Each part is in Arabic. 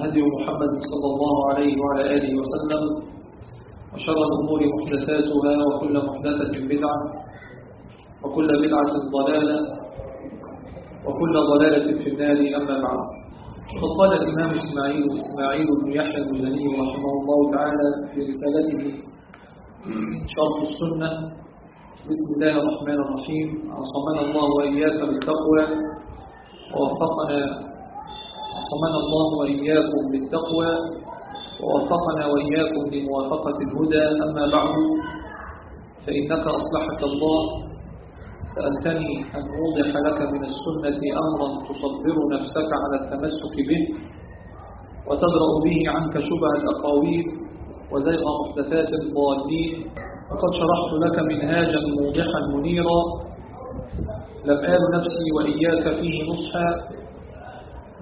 هدي محمد صلى الله عليه وعلى آله وسلم وشر الأمور محدثاتها وكل محدثة بدعة وكل بدعة ضلالة وكل ضلالة في النار أما بعد. فقد قال الإمام إسماعيل إسماعيل بن يحيى المزني رحمه الله تعالى في رسالته شرح السنة. بسم الله الرحمن الرحيم. عصمنا الله وإياك بالتقوى ووفقنا عصمنا الله وإياكم بالتقوى ووفقنا وإياكم لموافقة الهدى. أما بعد فإنك أصلحك الله. سألتني أن أوضح لك من السنة أمرا تصبر نفسك على التمسك به وتدرأ به عنك شبه الأقاويل وزيغ محدثات الضالين. وقد شرحت لك منهاجا موضحا منيرا. لم آل نفسي وإياك فيه نصحا.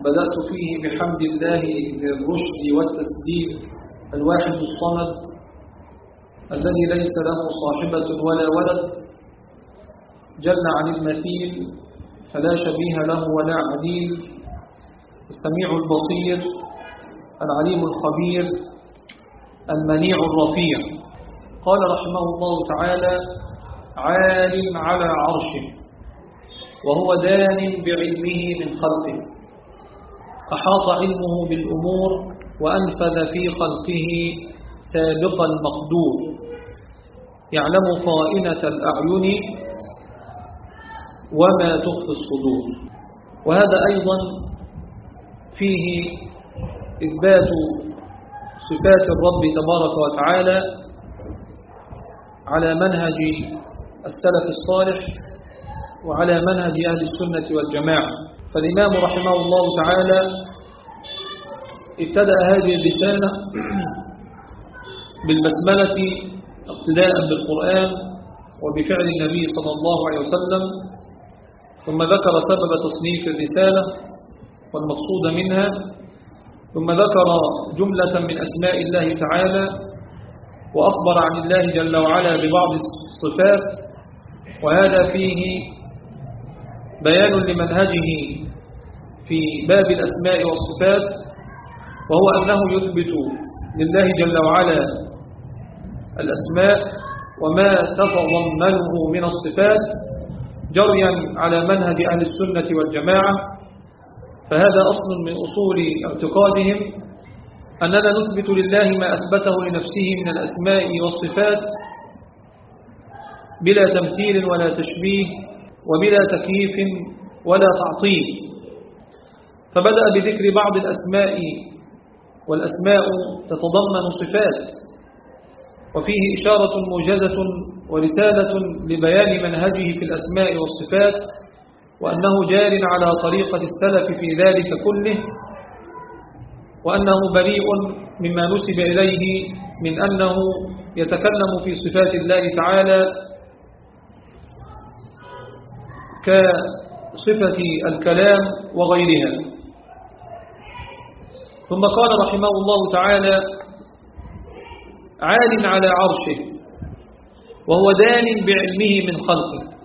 بدأت فيه بحمد الله للرشد والتسديد الواحد الصمد الذي ليس له صاحبة ولا ولد جل عن المثيل فلا شبيه له ولا عديل السميع البصير العليم الخبير المنيع الرفيع. قال رحمه الله تعالى عال على عرشه وهو دان بعلمه من خلقه. أحاط علمه بالأمور وأنفذ في خلقه سابق المقدور. يعلم خائنة الأعين وما تخفي الصدور. وهذا أيضا فيه إثبات صفات الرب تبارك وتعالى على منهج السلف الصالح وعلى منهج أهل السنة والجماعة. فالإمام رحمه الله تعالى ابتدأ هذه الرسالة بالبسملة اقتداء بالقرآن وبفعل النبي صلى الله عليه وسلم ثم ذكر سبب تصنيف الرسالة والمقصود منها ثم ذكر جملة من أسماء الله تعالى وأخبر عن الله جل وعلا ببعض الصفات وهذا فيه بيان لمنهجه في باب الأسماء والصفات وهو أنه يثبت لله جل وعلا الأسماء وما تتضمنه من الصفات جريا على منهج أهل السنة والجماعة. فهذا أصل من أصول اعتقادهم أننا نثبت لله ما أثبته لنفسه من الأسماء والصفات بلا تمثيل ولا تشبيه. وبلا تكييف ولا تعطيل. فبدأ بذكر بعض الأسماء والأسماء تتضمن صفات وفيه إشارة موجزة ورسالة لبيان منهجه في الأسماء والصفات وأنه جار على طريقة السلف في ذلك كله وأنه بريء مما نسب إليه من أنه يتكلم في صفات الله تعالى كصفة الكلام وغيرها. ثم قال رحمه الله تعالى عال على عرشه وهو دان بعلمه من خلقه.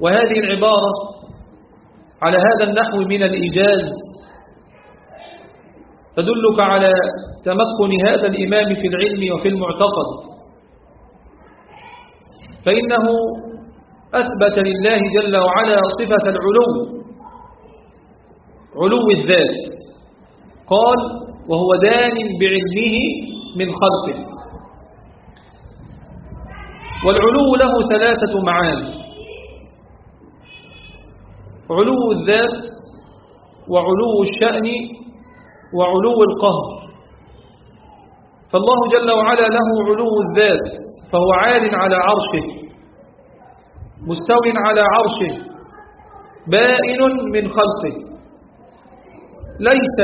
وهذه العبارة على هذا النحو من الإيجاز تدلك على تمكن هذا الإمام في العلم وفي المعتقد. فإنه أثبت لله جل وعلا صفة العلو علو الذات. قال وهو دان بعلمه من خلقه. والعلو له ثلاثة معاني. علو الذات وعلو الشأن وعلو القهر. فالله جل وعلا له علو الذات فهو عال على عرشه. مستو على عرشه. بائن من خلقه. ليس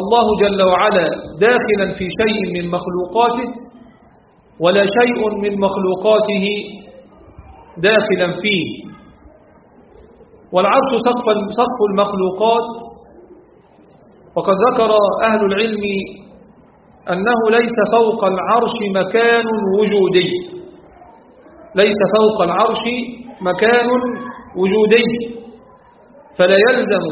الله جل وعلا داخلا في شيء من مخلوقاته ولا شيء من مخلوقاته داخلا فيه. والعرش سقف سقف المخلوقات. وقد ذكر أهل العلم أنه ليس فوق العرش مكان وجودي. ليس فوق العرش مكان وجودي. فلا يلزم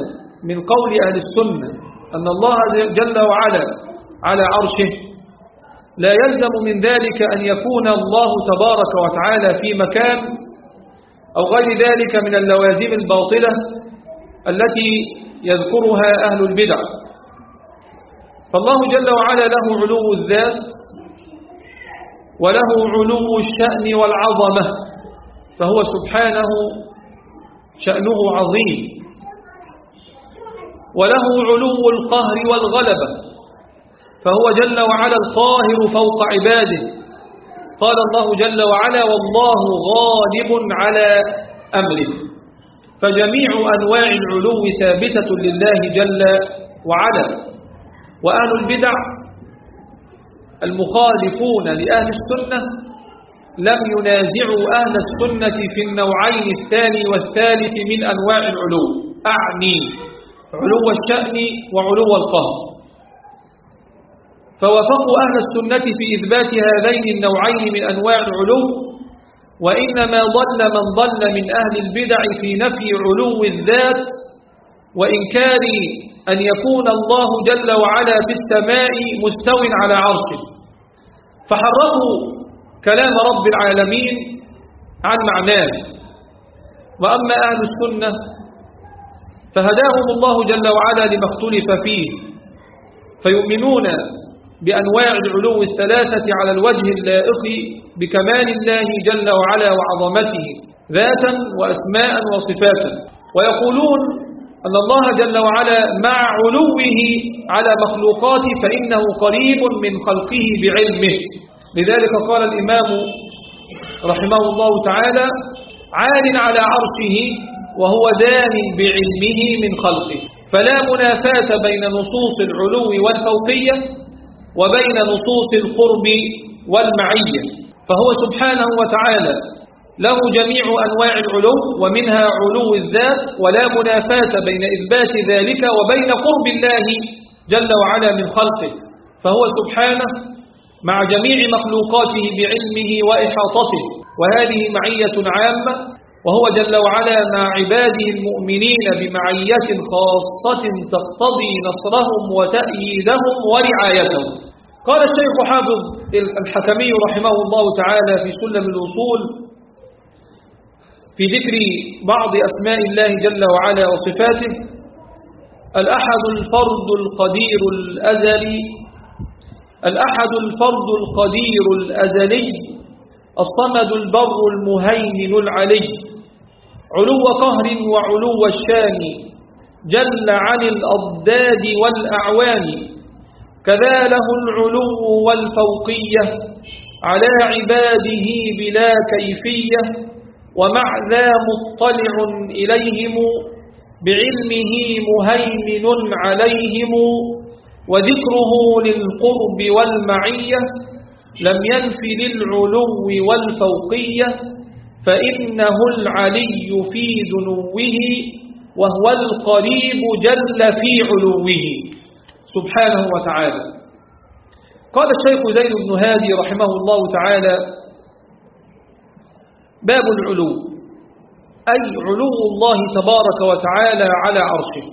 من قول أهل السنة أن الله جل وعلا على عرشه. لا يلزم من ذلك أن يكون الله تبارك وتعالى في مكان أو غير ذلك من اللوازم الباطلة التي يذكرها أهل البدع. فالله جل وعلا له علو الذات وله علو الشأن والعظمة. فهو سبحانه شأنه عظيم. وله علو القهر والغلبة فهو جل وعلا القاهر فوق عباده. قال الله جل وعلا والله غالب على أمره. فجميع أنواع العلو ثابتة لله جل وعلا. وأهل البدع المخالفون لأهل السنة لم ينازعوا أهل السنة في النوعين الثاني والثالث من أنواع العلو. أعني. علو الشأن وعلو القهر. فوافقوا أهل السنة في إثبات هذين النوعين من أنواع العلو وإنما ضل من ضل من أهل البدع في نفي علو الذات وإنكار أن يكون الله جل وعلا في السماء مستو على عرشه. فحرفوا كلام رب العالمين عن معناه. وأما أهل السنة فهداهم الله جل وعلا لما اختلف فيه. فيؤمنون بأنواع العلو الثلاثة على الوجه اللائق بكمال الله جل وعلا وعظمته ذاتا وأسماء وصفاتا. ويقولون أن الله جل وعلا مع علوه على مخلوقاته فإنه قريب من خلقه بعلمه. لذلك قال الإمام رحمه الله تعالى عال على عرشه وهو دان بعلمه من خلقه فلا منافاة بين نصوص العلو والفوقية وبين نصوص القرب والمعية. فهو سبحانه وتعالى له جميع أنواع العلو ومنها علو الذات ولا منافاة بين إثبات ذلك وبين قرب الله جل وعلا من خلقه فهو سبحانه مع جميع مخلوقاته بعلمه وإحاطته. وهذه معية عامة وهو جل وعلا مع عباده المؤمنين بمعية خاصة تقتضي نصرهم وتأييدهم ورعايتهم. قال الشيخ حافظ الحكمي رحمه الله تعالى في سلم الوصول في ذكر بعض أسماء الله جل وعلا وصفاته الأحد الفرد القدير الأزلي الأحد الفرد القدير الأزلي الصمد البر المهيمن العلي. علو قهر وعلو الشان جل عن الأضداد والأعوان. كذا له العلو والفوقية على عباده بلا كيفية. ومع ذا مطلع إليهم بعلمه مهيمن عليهم. وذكره للقرب والمعية لم ينف للعلو والفوقية فإنه العلي في دنوه وهو القريب جل في علوه. سبحانه وتعالى. قال الشيخ زين بن هادي رحمه الله تعالى باب العلو أي علو الله تبارك وتعالى على عرشه.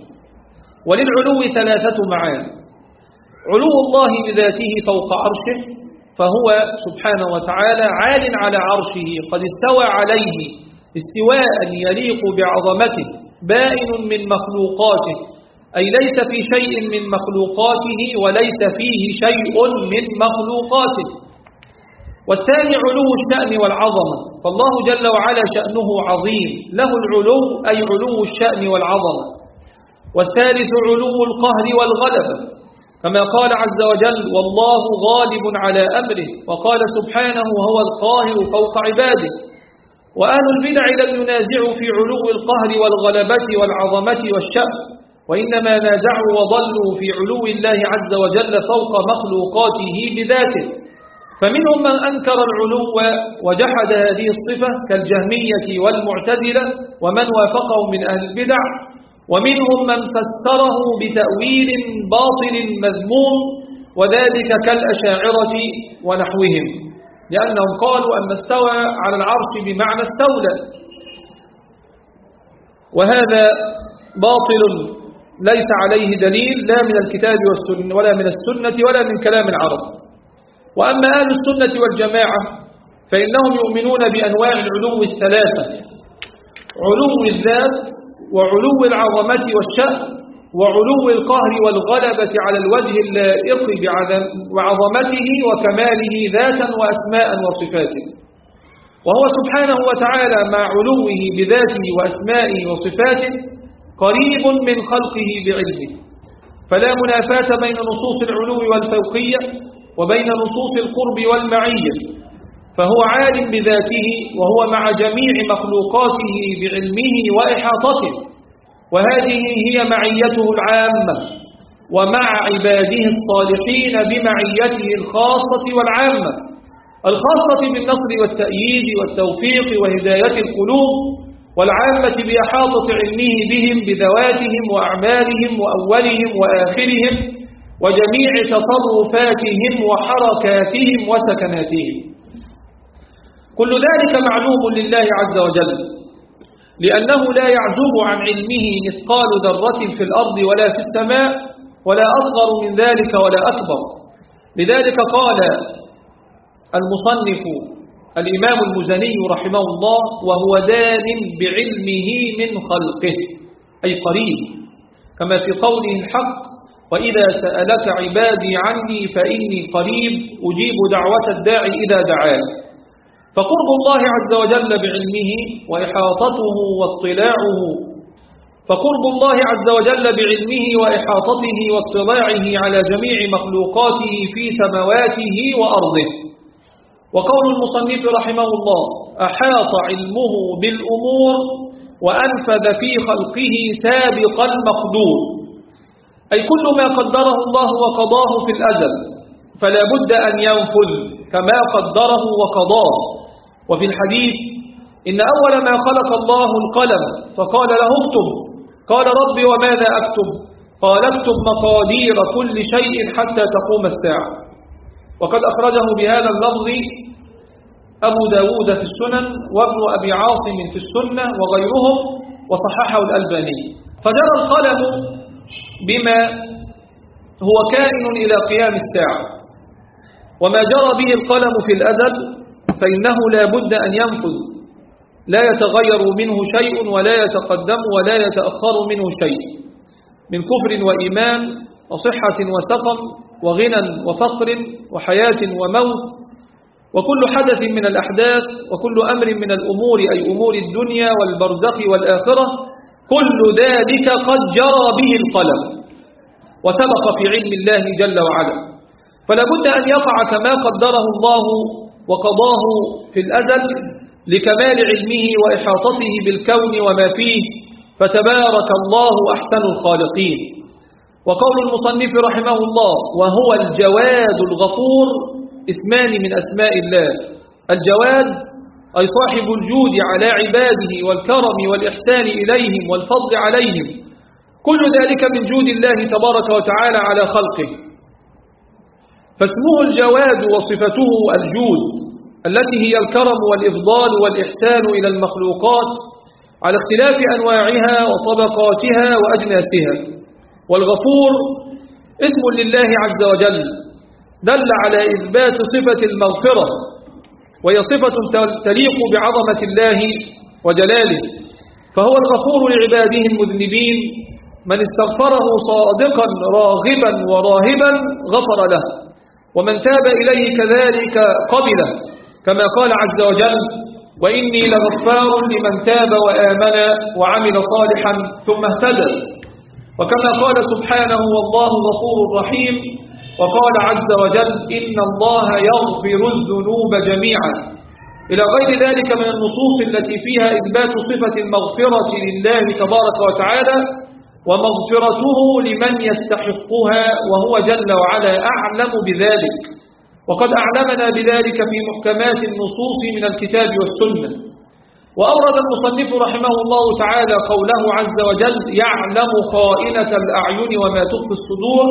وللعلو ثلاثة معاني. علو الله بذاته فوق عرشه فهو سبحانه وتعالى عال على عرشه قد استوى عليه استواء يليق بعظمته بائن من مخلوقاته أي ليس في شيء من مخلوقاته وليس فيه شيء من مخلوقاته. والثاني علو الشأن والعظمة فالله جل وعلا شأنه عظيم له العلو أي علو الشأن والعظمة. والثالث علو القهر والغلبة كما قال عز وجل والله غالب على أمره. وقال سبحانه هو القاهر فوق عباده. وأهل البدع لم ينازعوا في علو القهر والغلبة والعظمة والشأن وإنما نازعوا وضلوا في علو الله عز وجل فوق مخلوقاته بذاته. فمنهم من أنكر العلو وجحد هذه الصفة كالجهمية والمعتزلة ومن وافقه من أهل البدع. ومنهم من فسره بتأويل باطل مذموم وذلك كالأشاعرة ونحوهم لأنهم قالوا أن استوى على العرش بمعنى استولى. وهذا باطل ليس عليه دليل لا من الكتاب والسنة ولا من السنة ولا من كلام العرب. وأما أهل السنة والجماعة فإنهم يؤمنون بأنواع العلو الثلاثة. علو الذات وعلو العظمة والشأن وعلو القهر والغلبة على الوجه اللائق بعظمته وكماله ذاتا وأسماء وصفاته. وهو سبحانه وتعالى مع علوه بذاته وأسمائه وصفاته قريب من خلقه بعلمه. فلا منافاة بين نصوص العلو والفوقية وبين نصوص القرب والمعية. فهو عالم بذاته وهو مع جميع مخلوقاته بعلمه وإحاطته. وهذه هي معيته العامة ومع عباده الصالحين بمعيته الخاصة والعامة. الخاصة بالنصر والتأييد والتوفيق وهداية القلوب والعامة بإحاطة علمه بهم بذواتهم وأعمالهم وأولهم وآخرهم وجميع تصرفاتهم وحركاتهم وسكناتهم. كل ذلك معلوم لله عز وجل لأنه لا يعزب عن علمه مثقال ذرة في الأرض ولا في السماء ولا أصغر من ذلك ولا أكبر. لذلك قال المصنف الإمام المزني رحمه الله وهو دان بعلمه من خلقه أي قريب. كما في قوله الحق وإذا سألك عبادي عني فإني قريب أجيب دعوة الداعي إذا دعاني. فقرب الله عز وجل بعلمه وإحاطته واطلاعه. فقرب الله عز وجل بعلمه وإحاطته واطلاعه على جميع مخلوقاته في سمواته وأرضه. وقول المصنف رحمه الله أحاط علمه بالأمور وأنفذ في خلقه سابق المقدور. أي كل ما قدره الله وقضاه في الأزل فلا بد أن ينفذ كما قدره وقضاه. وفي الحديث إن أول ما خلق الله القلم فقال له اكتب. قال رب وماذا أكتب؟ قال اكتب مقادير كل شيء حتى تقوم الساعة. وقد أخرجه بهذا اللفظ أبو داود في السنن وابن أبي عاصم في السنة وغيرهم وصححه الألباني. فجرى القلم بما هو كائن إلى قيام الساعة. وما جرى به القلم في الأزل فإنه لا بد أن ينفذ. لا يتغير منه شيء ولا يتقدم ولا يتأخر منه شيء. من كفر وإيمان وصحة وسقم وغنى وفقر وحياة وموت. وكل حدث من الأحداث وكل أمر من الأمور أي أمور الدنيا والبرزخ والآخرة كل ذلك قد جرى به القلم. وسبق في علم الله جل وعلا. فلا بد أن يقع كما قدره الله وقضاه في الأزل لكمال علمه وإحاطته بالكون وما فيه فتبارك الله أحسن الخالقين. وقول المصنف رحمه الله وهو الجواد الغفور اسمان من أسماء الله. الجواد أي صاحب الجود على عباده والكرم والإحسان إليهم والفضل عليهم. كل ذلك من جود الله تبارك وتعالى على خلقه. فاسمه الجواد وصفته الجود التي هي الكرم والإفضال والإحسان إلى المخلوقات على اختلاف أنواعها وطبقاتها وأجناسها. والغفور اسم لله عز وجل دل على إثبات صفة المغفرة وهي صفة تليق بعظمة الله وجلاله. فهو الغفور لعباده المذنبين من استغفره صادقا راغبا وراهبا غفر له. ومن تاب إليه كذلك قبله كما قال عز وجل وإني لغفار لمن تاب وآمن وعمل صالحا ثم اهتدى. وكما قال سبحانه والله غفور رحيم. وقال عز وجل إن الله يغفر الذنوب جميعا. إلى غير ذلك من النصوص التي فيها إثبات صفة المغفرة لله تبارك وتعالى ومغفرته لمن يستحقها وهو جل وعلا أعلم بذلك. وقد أعلمنا بذلك في محكمات النصوص من الكتاب والسنة. وأورد المصنف رحمه الله تعالى قوله عز وجل يعلم خائنة الأعين وما تخفي الصدور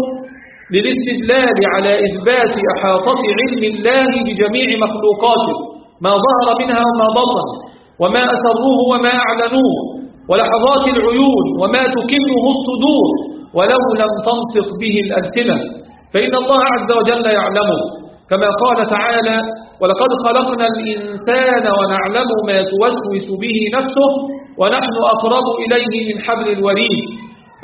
للاستدلال على إثبات أحاطة علم الله بجميع مخلوقاته ما ظهر منها وما بطن وما أسروه وما أعلنوه. ولحظات العيون وما تكنه الصدور ولو لم تنطق به الألسنة. فإن الله عز وجل يعلمه كما قال تعالى ولقد خلقنا الإنسان ونعلم ما توسوس به نفسه ونحن أقرب إليه من حبل الوريد.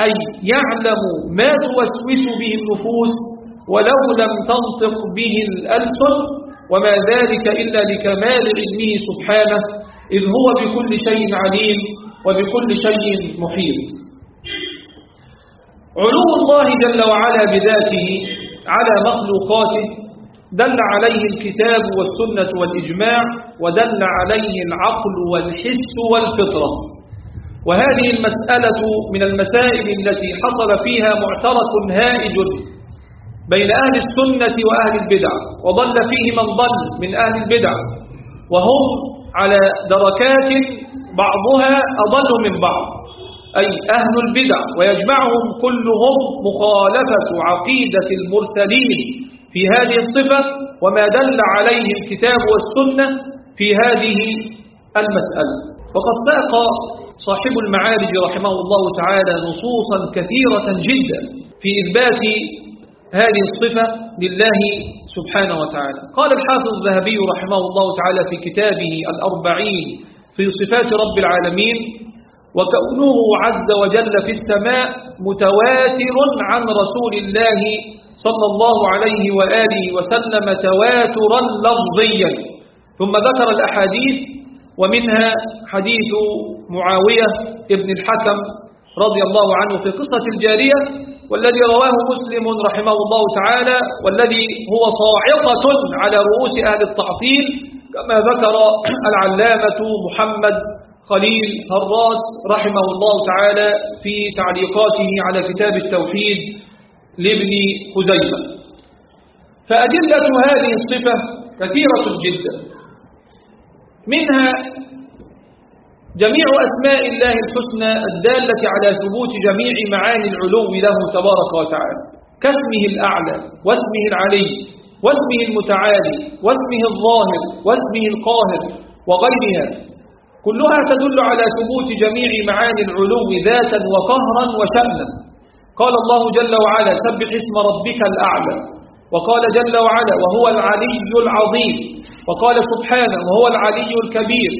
أي يعلم ما توسوس به النفوس ولو لم تنطق به الألسن وما ذلك إلا لكمال علمه سبحانه إذ هو بكل شيء عليم. وبكل شيء محيط علو الله جل وعلا بذاته على مخلوقاته دل عليه الكتاب والسنة والإجماع ودل عليه العقل والحس والفطرة. وهذه المسألة من المسائل التي حصل فيها معترك هائج بين أهل السنة وأهل البدع وضل فيه من ضل من أهل البدع وهم على دركات بعضها أضل من بعض. أي أهل البدع ويجمعهم كلهم مخالفة عقيدة المرسلين في هذه الصفة وما دل عليه الكتاب والسنة في هذه المسألة. وقد ساق صاحب المعارج رحمه الله تعالى نصوصا كثيرة جدا في إثبات هذه الصفة لله سبحانه وتعالى. قال الحافظ الذهبي رحمه الله تعالى في كتابه الأربعين في صفات رب العالمين وكونه عز وجل في السماء متواتر عن رسول الله صلى الله عليه وآله وسلم تواترا لفظيا. ثم ذكر الأحاديث ومنها حديث معاوية ابن الحكم رضي الله عنه في قصة الجارية والذي رواه مسلم رحمه الله تعالى والذي هو صاعقة على رؤوس أهل التعطيل كما ذكر العلامة محمد خليل هراس رحمه الله تعالى في تعليقاته على كتاب التوحيد لابن خزيمة. فأدلة هذه الصفة كثيرة جدا. منها جميع أسماء الله الحسنى الدالة على ثبوت جميع معاني العلو له تبارك وتعالى كاسمه الأعلى واسمه العلي واسمه المتعالي واسمه الظاهر واسمه القاهر وغيرها كلها تدل على ثبوت جميع معاني العلو ذاتا وقهرا وشأنا. قال الله جل وعلا سبح اسم ربك الأعلى وقال جل وعلا وهو العلي العظيم وقال سبحانه وهو العلي الكبير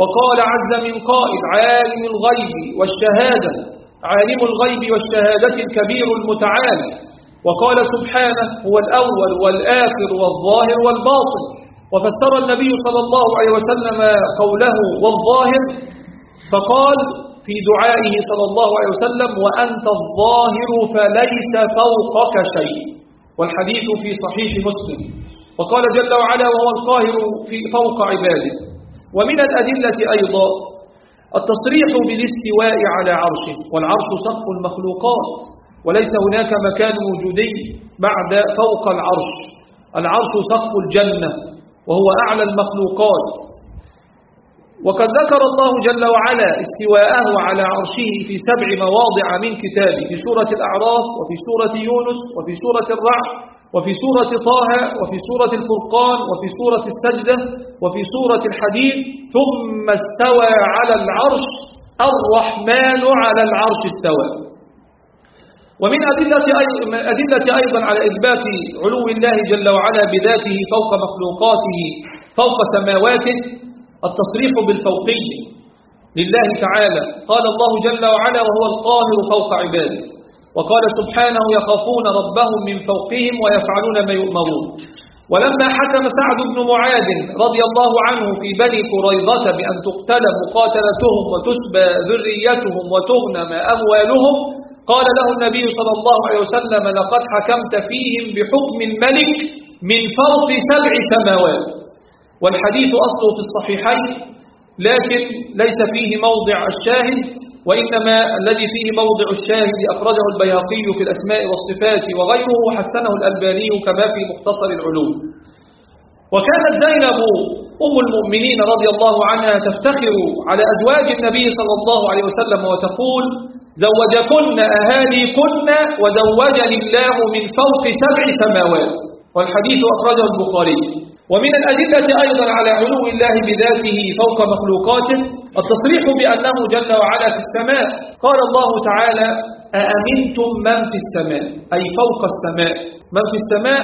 وقال عز من قائل عالم الغيب والشهادة عالم الغيب والشهادة الكبير المتعالي. وقال سبحانه هو الأول والآخر والظاهر والباطن. وفسر النبي صلى الله عليه وسلم قوله والظاهر فقال في دعائه صلى الله عليه وسلم وأنت الظاهر فليس فوقك شيء والحديث في صحيح مسلم. وقال جل وعلا وهو القاهر في فوق عباده ومن الأدلة أيضا التصريح بالإستواء على عرشه. والعرش سقف المخلوقات. وليس هناك مكان وجودي بعد فوق العرش. العرش سقف الجنة وهو أعلى المخلوقات. وقد ذكر الله جل وعلا استواءه على عرشه في سبع مواضع من كتابه في سورة الأعراف وفي سورة يونس وفي سورة الرعد وفي سورة طه وفي سورة الفرقان وفي سورة السجدة وفي سورة الحديد. ثم استوى على العرش الرحمن على العرش استوى. ومن أدلة, أدلة أيضا على إثبات علو الله جل وعلا بذاته فوق مخلوقاته فوق سماواته التصريح بالفوقية لله تعالى. قال الله جل وعلا وهو القاهر فوق عباده. وقال سبحانه يخافون ربهم من فوقهم ويفعلون ما يؤمرون. ولما حكم سعد بن معاذ رضي الله عنه في بني قريظة بأن تقتل مقاتلتهم وتسبى ذريتهم وتغنم أموالهم قال له النبي صلى الله عليه وسلم لقد حكمت فيهم بحكم الملك من فوق سبع سماوات. والحديث أصله في الصحيحين لكن ليس فيه موضع الشاهد وإنما الذي فيه موضع الشاهد أخرجه البيهقي في الأسماء والصفات وغيره حسنه الألباني كما في مختصر العلوم. وكانت زينب أم المؤمنين رضي الله عنها تفتخر على أزواج النبي صلى الله عليه وسلم وتقول زوجكن أهاليكن وزوجني الله من فوق سبع سماوات. والحديث أخرجه البخاري. ومن الأدلة أيضا على علو الله بذاته فوق مخلوقاته التصريح بأنه جل وعلا في السماء. قال الله تعالى أأمنتم من في السماء؟ أي فوق السماء. من في السماء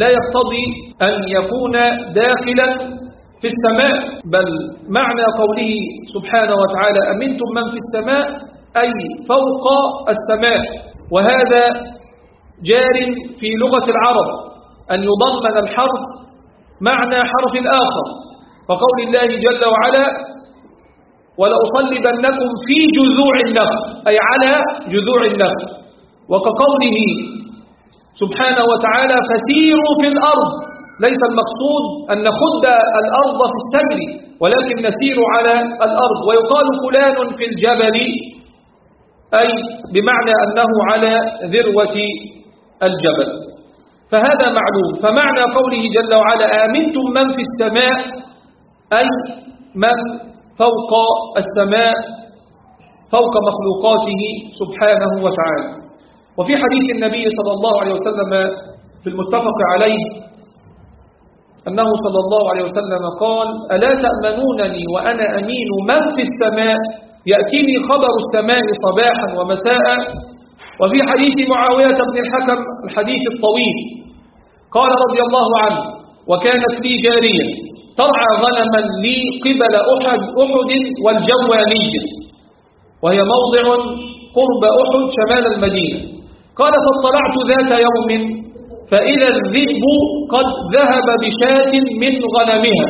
لا يقتضي أن يكون داخلا في السماء بل معنى قوله سبحانه وتعالى أمنتم من في السماء؟ أي فوق السماء. وهذا جار في لغة العرب أن يضمن الحرف معنى حرف آخر. فقول الله جل وعلا ولأصلبنكم في جذوع النخل. أي على جذوع النخل. وكقوله سبحانه وتعالى فسيروا في الأرض. ليس المقصود أن نخد الأرض في السجر ولكن نسير على الأرض. ويقال فلان في الجبل أي بمعنى أنه على ذروة الجبل. فهذا معلوم. فمعنى قوله جل وعلا آمنتم من في السماء؟ أي من فوق السماء؟ فوق مخلوقاته سبحانه وتعالى. وفي حديث النبي صلى الله عليه وسلم في المتفق عليه أنه صلى الله عليه وسلم قال ألا تأمنونني وأنا أمين من في السماء؟ يأتيني خبر السماء صباحا ومساء وفي حديث معاوية بن الحكم الحديث الطويل. قال رضي الله عنه وكانت لي جارية ترعى غنما لي قبل أحد, أحد والجوانية وهي موضع قرب أحد شمال المدينة. قال فاطلعت ذات يوم فإذا الذئب قد ذهب بشاة من غنمها.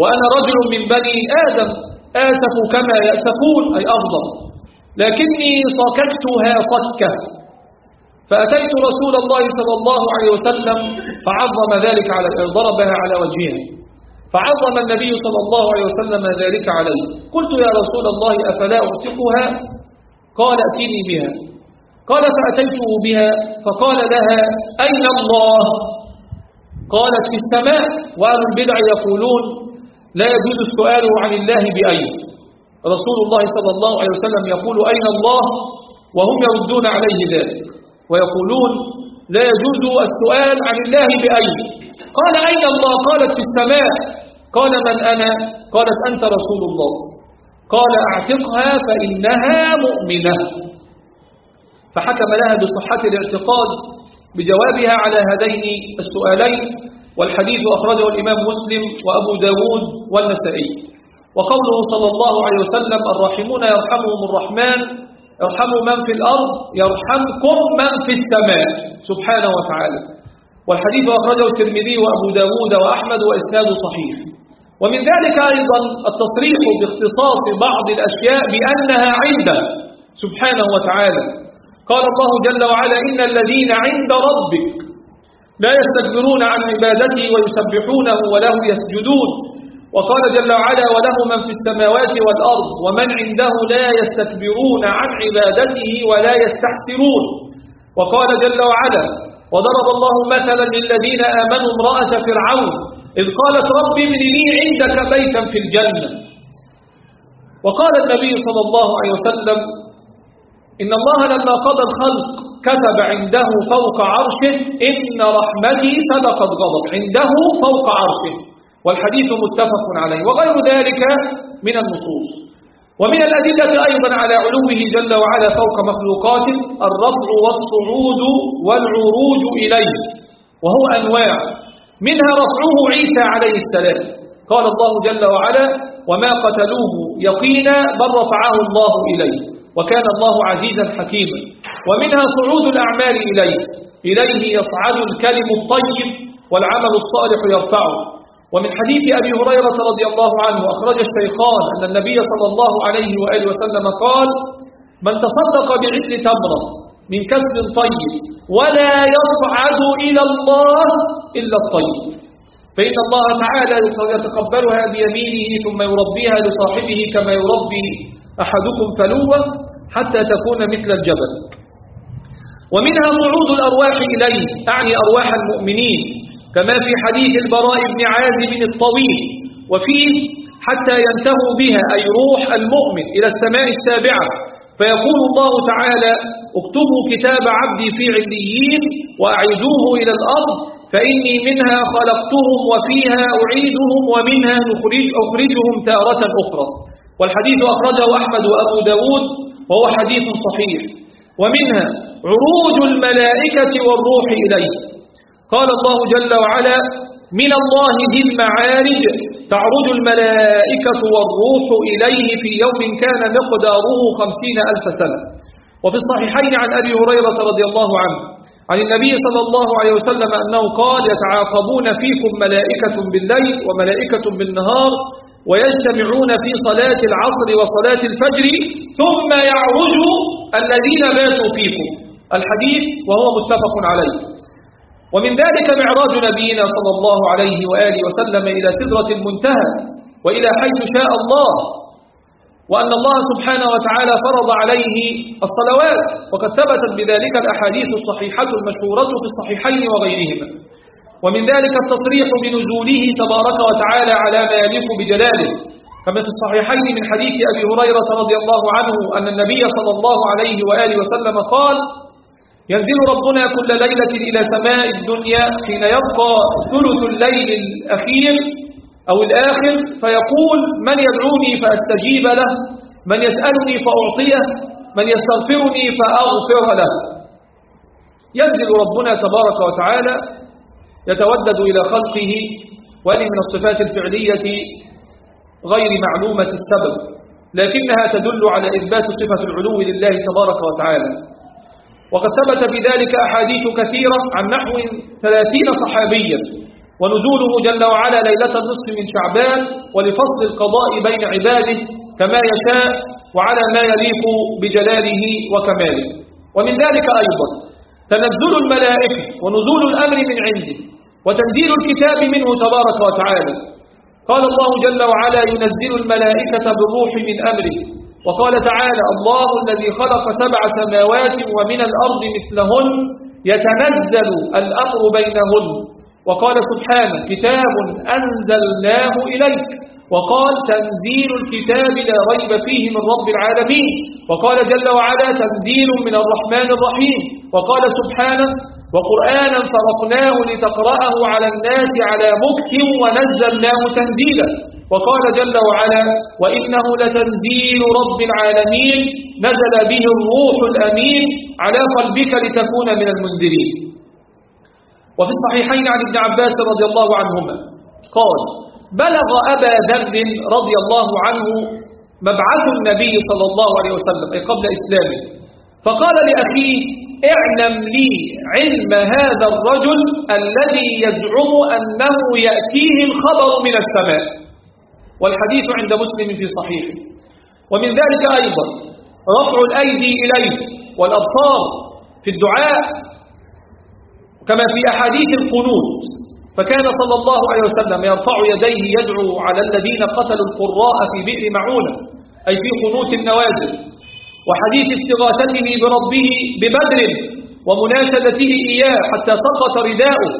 وأنا رجل من بني آدم آسف كما يأسفون أي أفضل. لكني صككتها صكة. فأتيت رسول الله صلى الله عليه وسلم فعظم ذلك على ضربها على وجهها فعظم النبي صلى الله عليه وسلم ذلك عليه قلت يا رسول الله أفلا أعتقها؟ قال أتيني بها. قال فأتيته بها. فقال لها أين الله؟ قالت في السماء. وأهل البدع يقولون لا يجوز السؤال عن الله بأين رسول الله صلى الله عليه وسلم يقول أين الله؟ وهم يردون عليه ذلك. ويقولون لا يجوز السؤال عن الله بأين قال أين الله؟ قالت في السماء. قال من أنا؟ قالت أنت رسول الله. قال أعتقها فإنها مؤمنة. فحكم لها بصحة الاعتقاد بجوابها على هذين السؤالين. والحديث أخرجه الإمام مسلم وأبو داود والنسائي. وقوله صلى الله عليه وسلم الراحمون يرحمهم الرحمن ارحموا من في الأرض يرحمكم من في السماء. سبحانه وتعالى. والحديث أخرجه الترمذي وأبو داود وأحمد وإسناد صحيح. ومن ذلك أيضا التصريح باختصاص بعض الأشياء بأنها عنده. سبحانه وتعالى. قال الله جل وعلا إن الذين عند ربك لا يستكبرون عن عبادته ويسبحونه وله يسجدون. وقال جل وعلا وله من في السماوات والأرض ومن عنده لا يستكبرون عن عبادته ولا يستحسرون. وقال جل وعلا وضرب الله مثلا للذين آمنوا امرأة فرعون إذ قالت رب ابن لي عندك بيتا في الجنة. وقال النبي صلى الله عليه وسلم إن الله لما قضى الخلق كتب عنده فوق عرشه إن رحمتي سبقت غضب. عنده فوق عرشه. والحديث متفق عليه. وغير ذلك من النصوص. ومن الأدلة أيضا على علوه جل وعلا فوق مخلوقاته الرفع والصعود والعروج إليه. وهو أنواع. منها رفعه عيسى عليه السلام. قال الله جل وعلا وما قتلوه يقينا بل رفعه الله إليه. وكان الله عزيزا حكيما. ومنها صعود الأعمال إليه. إليه يصعد الكلم الطيب والعمل الصالح يرفعه. ومن حديث أبي هريرة رضي الله عنه أخرج الشيخان أن النبي صلى الله عليه وآله وسلم قال من تصدق بعدل تمرة من كسب طيب ولا يصعد إلى الله إلا الطيب. فإن الله تعالى يتقبلها بيمينه ثم يربيها لصاحبه كما يربي أحدكم فلوة حتى تكون مثل الجبل. ومنها صعود الأرواح إليه أعني أرواح المؤمنين كما في حديث البراء بن عازب الطويل وفيه حتى ينتهوا بها أي روح المؤمن إلى السماء السابعة. فيقول الله تعالى اكتبوا كتاب عبدي في عليين وأعيدوه إلى الأرض فإني منها خلقتهم وفيها أعيدهم ومنها أخرجهم تارة أخرى. والحديث أخرجه أحمد وأبو داود وهو حديث صحيح. ومنها عروج الملائكة والروح إليه. قال الله جل وعلا من الله ذي المعارج تعرج الملائكة والروح إليه في يوم كان مقداره خمسين ألف سنة. وفي الصحيحين عن أبي هريرة رضي الله عنه عن النبي صلى الله عليه وسلم أنه قال يتعاقبون فيكم ملائكة بالليل وملائكة بالنهار ويجتمعون في صلاة العصر وصلاة الفجر ثم يعرج الذين ماتوا فيكم. الحديث وهو متفق عليه. ومن ذلك معراج نبينا صلى الله عليه وآله وسلم إلى سدرة المنتهى وإلى حيث شاء الله وأن الله سبحانه وتعالى فرض عليه الصلوات وقد ثبتت بذلك الأحاديث الصحيحة المشهورة في الصحيحين وغيرهما. ومن ذلك التصريح بنزوله تبارك وتعالى على ما يليق بجلاله. كما في الصحيحين من حديث أبي هريرة رضي الله عنه أن النبي صلى الله عليه وآله وسلم قال ينزل ربنا كل ليلة إلى سماء الدنيا حين يبقى ثلث الليل الأخير أو الآخر فيقول من يدعوني فأستجيب له من يسألني فأعطيه من يستغفرني فأغفر له. ينزل ربنا تبارك وتعالى يتودد إلى خلقه وهذه من الصفات الفعلية غير معلومة السبب لكنها تدل على إثبات صفة العلو لله تبارك وتعالى. وقد ثبت بذلك أحاديث كثيرة عن نحو ثلاثين صحابيا ونزوله جل وعلا ليلة النصف من شعبان ولفصل القضاء بين عباده كما يشاء وعلى ما يليق بجلاله وكماله. ومن ذلك أيضا تنزل الملائكة ونزول الأمر من عنده وتنزيل الكتاب منه تبارك وتعالى. قال الله جل وعلا ينزل الملائكة بالروح من أمره. وقال تعالى الله الذي خلق سبع سماوات ومن الأرض مثلهن يتنزل الأمر بينهن. وقال سبحانه كتاب أنزلناه إليك. وقال تنزيل الكتاب لا ريب فيه من رب العالمين. وقال جل وعلا تنزيل من الرحمن الرحيم. وقال سبحانه وقرآنا فرقناه لتقرأه على الناس على مكت ونزلناه تنزيلا. وقال جل وعلا وإنه لتنزيل رب العالمين نزل به الروح الأمين على قلبك لتكون من المنذرين. وفي الصحيحين عن ابن عباس رضي الله عنهما قال بلغ أبا ذر رضي الله عنه مبعث النبي صلى الله عليه وسلم أي قبل إسلامه. فقال لأخيه اعلم لي علم هذا الرجل الذي يزعم أنه يأتيه الخبر من السماء. والحديث عند مسلم في صحيحه ومن ذلك أيضا رفع الأيدي إليه والأبصار في الدعاء كما في أحاديث القنوت. فكان صلى الله عليه وسلم يرفع يديه يدعو على الذين قتلوا القراء في بئر معونة أي في قنوت النوازل. وحديث استغاثته بربه ببدر ومناشدته إياه حتى سقط رداؤه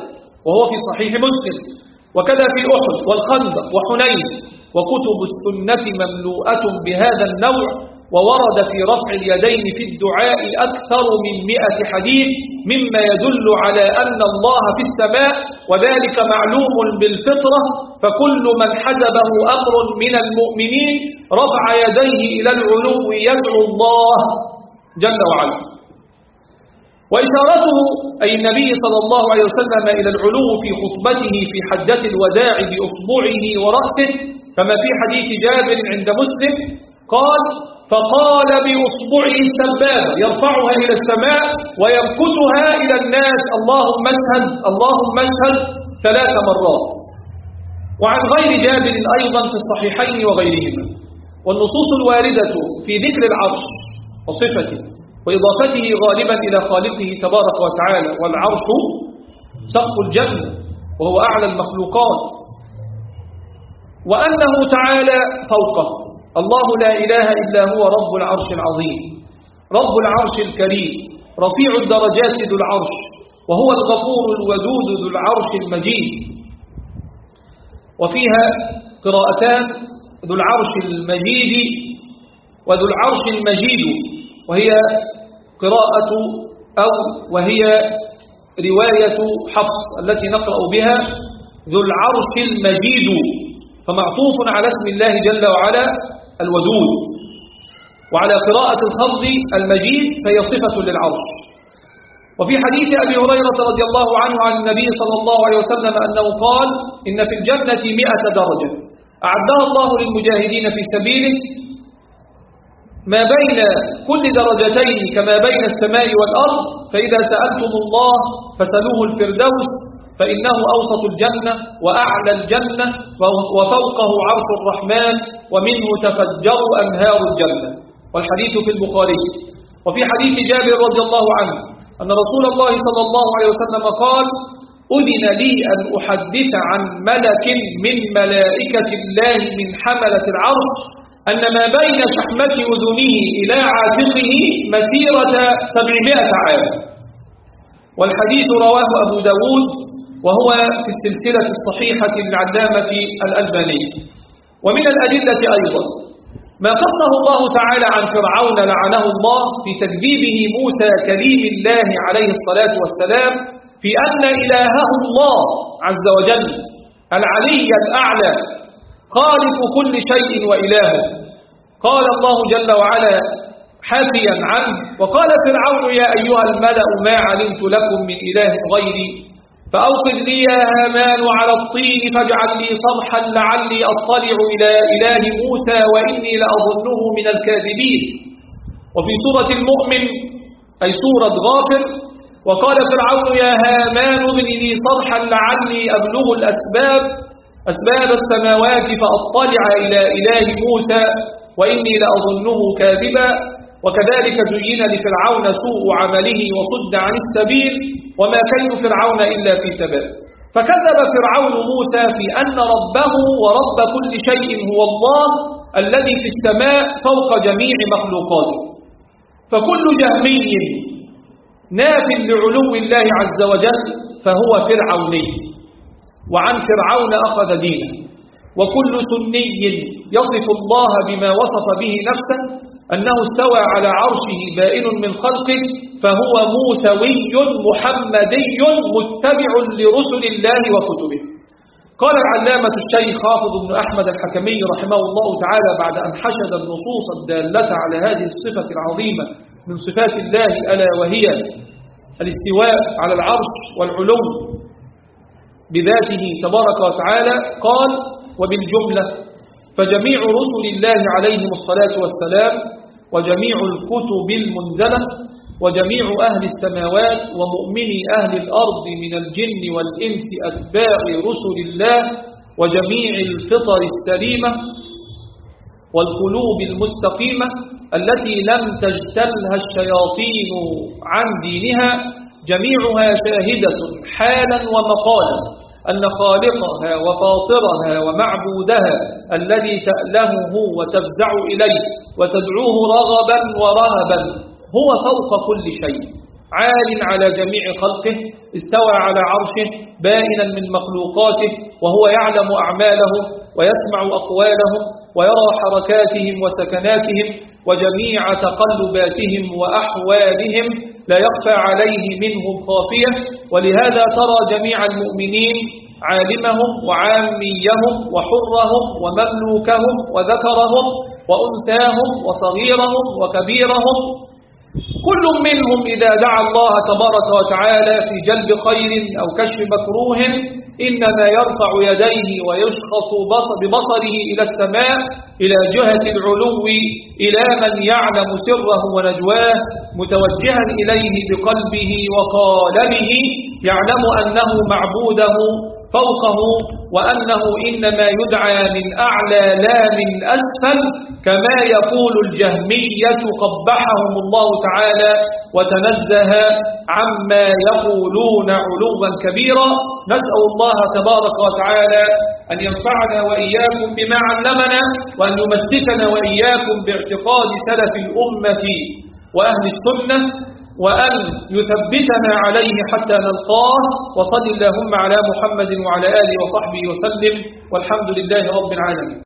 وهو في صحيح مسلم. وكذا في أحد والخندق وحنين وكتب السنة مملوءة بهذا النوع وورد في رفع اليدين في الدعاء أكثر من مئة حديث مما يدل على أن الله في السماء وذلك معلوم بالفطرة فكل من حزبه أمر من المؤمنين رفع يديه إلى العلو يدعو الله جل وعلا. وإشارته أي النبي صلى الله عليه وسلم إلى العلو في خطبته في حجة الوداع بأصبعه ورأسه كما في حديث جابر عند مسلم قال فقال بأصبعه السبابة يرفعها إلى السماء ويمكتها إلى الناس. اللهم اشهد اللهم اشهد ثلاث مرات. وعن غير جابر أيضا في الصحيحين وغيرهما. والنصوص الواردة في ذكر العرش وصفته وإضافته غالبا إلى خالقه تبارك وتعالى. والعرش سقف الجنة وهو أعلى المخلوقات. وأنه تعالى فوقه. الله لا إله إلا هو رب العرش العظيم رب العرش الكريم رفيع الدرجات ذو العرش وهو الغفور الودود ذو العرش المجيد. وفيها قراءتان ذو العرش المجيد وذو العرش المجيد وهي قراءة أو وهي رواية حفص التي نقرأ بها ذو العرش المجيد فمعطوف على اسم الله جل وعلا الودود. وعلى قراءة الخفض المجيد فهي صفة للعرش. وفي حديث أبي هريرة رضي الله عنه عن النبي صلى الله عليه وسلم أنه قال إن في الجنة مئة درجة. أعدها الله للمجاهدين في سبيله ما بين كل درجتين كما بين السماء والأرض فإذا سألتم الله فسلوه الفردوس فإنه أوسط الجنة وأعلى الجنة وفوقه عرش الرحمن ومنه تفجر أنهار الجنة. والحديث في البخاري. وفي حديث جابر رضي الله عنه أن رسول الله صلى الله عليه وسلم قال أذن لي أن أحدث عن ملك من ملائكة الله من حملة العرش أن ما بين شحمة أذنه إلى عاتقه مسيرة سبعمائة عام. والحديث رواه أبو داود وهو في السلسلة الصحيحة للعلامة الألباني. ومن الأدلة أيضا ما قصه الله تعالى عن فرعون لعنه الله في تكذيبه موسى كليم الله عليه الصلاة والسلام في أن إلهه الله عز وجل العلي الأعلى خالق كل شيء وإله قال الله جل وعلا حافيا عنه وقال فرعون يا أيها الملأ ما علمت لكم من إله غيري فأوقد لي يا هامان على الطين فاجعل لي صرحا لعلي أطلع إلى إله موسى وإني لأظنه من الكاذبين. وفي سورة المؤمن أي سورة غافر وقال فرعون يا هامان ابن لي صرحا لعلي أبلغ الأسباب أسباب السماوات فأطلع إلى إله موسى وإني لأظنه كاذبا. وكذلك زين لفرعون سوء عمله وصد عن السبيل وما كيد فرعون إلا في تباب فكذب فرعون موسى في أن ربه ورب كل شيء هو الله الذي في السماء فوق جميع مخلوقاته. فكل جهمي ناف لعلو الله عز وجل فهو فرعوني. وعن فرعون أخذ دينه وكل سني يصف الله بما وصف به نفسه أنه استوى على عرشه بائن من خلقه فهو موسوي محمدي متبع لرسل الله وكتبه. قال العلامة الشيخ حافظ بن أحمد الحكمي رحمه الله تعالى بعد أن حشد النصوص الدالة على هذه الصفة العظيمة من صفات الله ألا وهي الاستواء على العرش والعلو بذاته تبارك وتعالى قال وبالجملة فجميع رسل الله عليهم الصلاة والسلام وجميع الكتب المنزلة وجميع أهل السماوات ومؤمني أهل الأرض من الجن والإنس أتباع رسل الله وجميع الفطر السليمة والقلوب المستقيمة التي لم تجتلها الشياطين عن دينها جميعها شاهدة حالا ومقالا أن خالقها وفاطرها ومعبودها الذي تألهه وتفزع إليه وتدعوه رغبا ورهبا هو فوق كل شيء. عال على جميع خلقه استوى على عرشه بائنا من مخلوقاته وهو يعلم أعمالهم ويسمع أقوالهم ويرى حركاتهم وسكناتهم وجميع تقلباتهم وأحوالهم لا يخفى عليه منهم خافية. ولهذا ترى جميع المؤمنين عالمهم وعاميهم وحرهم ومملوكهم وذكرهم وأنثاهم وصغيرهم وكبيرهم كل منهم إذا دعا الله تبارك وتعالى في جلب خير أو كشف مكروه إنما يرفع يديه ويشخص ببصره إلى السماء إلى جهة العلو إلى من يعلم سره ونجواه متوجها إليه بقلبه وقالبه يعلم أنه معبوده فوقه وأنه إنما يدعى من أعلى لا من أسفل كما يقول الجهمية قبحهم الله تعالى وتنزه عما يقولون علوا كبيرا. نسأل الله تبارك وتعالى أن ينفعنا وإياكم بما علمنا وأن يمسكنا وإياكم باعتقاد سلف الأمة وأهل السنة. وأن يثبتنا عليه حتى نلقاه. وصل اللهم على محمد وعلى آله وصحبه وسلم. والحمد لله رب العالمين.